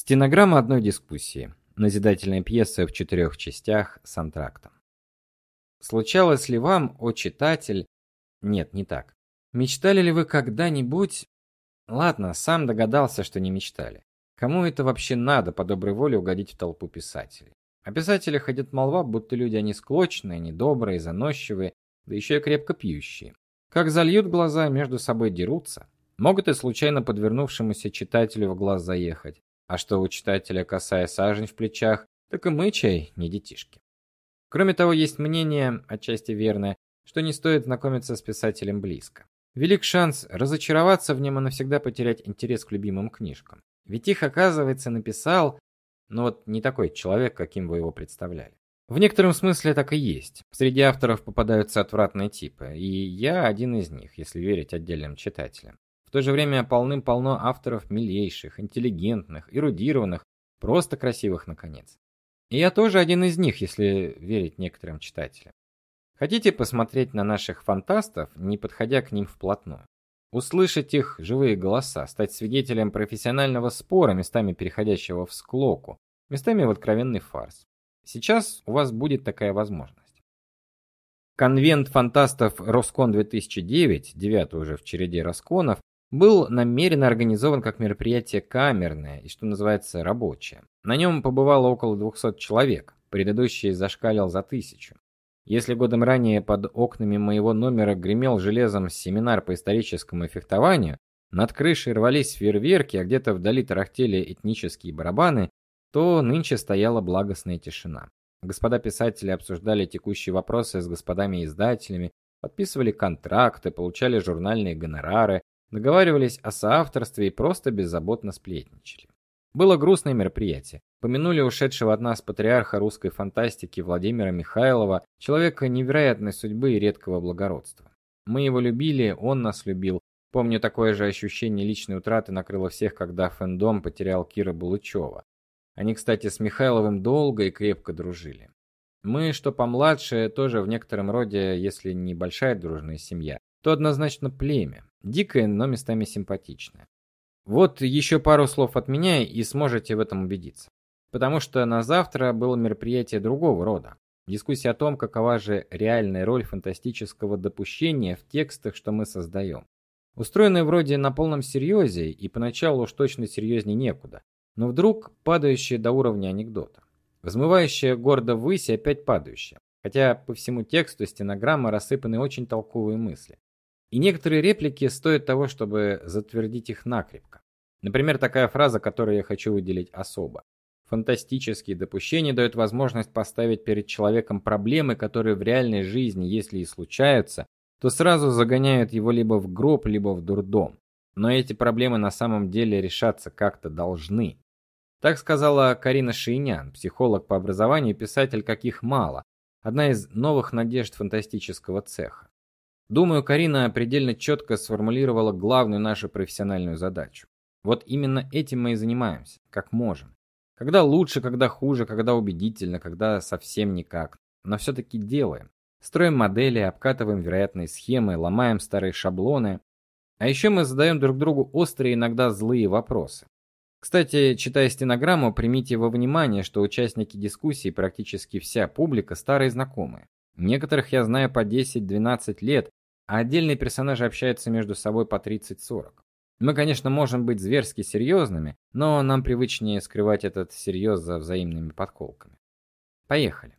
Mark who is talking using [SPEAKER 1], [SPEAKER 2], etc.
[SPEAKER 1] Стенограмма одной дискуссии. Назидательная пьеса в четырех частях с антрактом. Случалось ли вам, о читатель, нет, не так. Мечтали ли вы когда-нибудь? Ладно, сам догадался, что не мечтали. Кому это вообще надо по доброй воле угодить в толпу писателей? О писателях ходит молва, будто люди они склочные, недобрые, заносчивые, да еще и крепко пьющие. Как зальют глаза, между собой дерутся. Могут и случайно подвернувшемуся читателю в глаз заехать. А что у читателя косая сажень в плечах, так и мы чай не детишки. Кроме того, есть мнение, отчасти верное, что не стоит знакомиться с писателем близко. Велик шанс разочароваться в нем и навсегда потерять интерес к любимым книжкам. Ведь их, оказывается, написал, но вот не такой человек, каким вы его представляли. В некотором смысле так и есть. Среди авторов попадаются отвратные типы, и я один из них, если верить отдельным читателям. В то же время полным-полно авторов милейших, интеллигентных, эрудированных, просто красивых наконец. И я тоже один из них, если верить некоторым читателям. Хотите посмотреть на наших фантастов, не подходя к ним вплотную? Услышать их живые голоса, стать свидетелем профессионального спора, местами переходящего в склоку, местами в откровенный фарс. Сейчас у вас будет такая возможность. Конвент фантастов Роскон 2009, девятый уже в череде Росконов, был намеренно организован как мероприятие камерное и, что называется, рабочее. На нем побывало около 200 человек, предыдущий зашкалил за тысячу. Если годом ранее под окнами моего номера гремел железом семинар по историческому фехтованию, над крышей рвались фейерверки, а где-то вдали тарахтели этнические барабаны, то нынче стояла благостная тишина. Господа писатели обсуждали текущие вопросы с господами издателями, подписывали контракты, получали журнальные гонорары, договаривались о соавторстве и просто беззаботно сплетничали. Было грустное мероприятие. Помянули ушедшего от нас патриарха русской фантастики Владимира Михайлова, человека невероятной судьбы и редкого благородства. Мы его любили, он нас любил. Помню, такое же ощущение личной утраты накрыло всех, когда фэндом потерял Кира Булычева. Они, кстати, с Михайловым долго и крепко дружили. Мы, что помладше, тоже в некотором роде, если не большая дружная семья, то однозначно племя. Дикое, но местами симпатичное. Вот еще пару слов от меня и сможете в этом убедиться. Потому что на завтра было мероприятие другого рода. Дискуссия о том, какова же реальная роль фантастического допущения в текстах, что мы создаем. Устроенная вроде на полном серьезе, и поначалу уж точно серьезней некуда, но вдруг падающая до уровня анекдота. Взмывающая гордо ввысь и опять падающая. Хотя по всему тексту стенограммы рассыпаны очень толковые мысли. И некоторые реплики стоят того, чтобы затвердить их накрепко. Например, такая фраза, которую я хочу выделить особо. Фантастические допущения дают возможность поставить перед человеком проблемы, которые в реальной жизни, если и случаются, то сразу загоняют его либо в гроб, либо в дурдом. Но эти проблемы на самом деле решаться как-то должны. Так сказала Карина Шейнян, психолог по образованию и писатель, каких мало, одна из новых надежд фантастического цеха. Думаю, Карина предельно четко сформулировала главную нашу профессиональную задачу. Вот именно этим мы и занимаемся, как можем. Когда лучше, когда хуже, когда убедительно, когда совсем никак, но все таки делаем. Строим модели, обкатываем вероятные схемы, ломаем старые шаблоны. А еще мы задаем друг другу острые, иногда злые вопросы. Кстати, читая стенограмму, примите во внимание, что участники дискуссии практически вся публика старые знакомые. Некоторых я знаю по 10-12 лет, а отдельные персонажи общаются между собой по 30-40. Мы, конечно, можем быть зверски серьезными, но нам привычнее скрывать этот серьез за взаимными подколками. Поехали.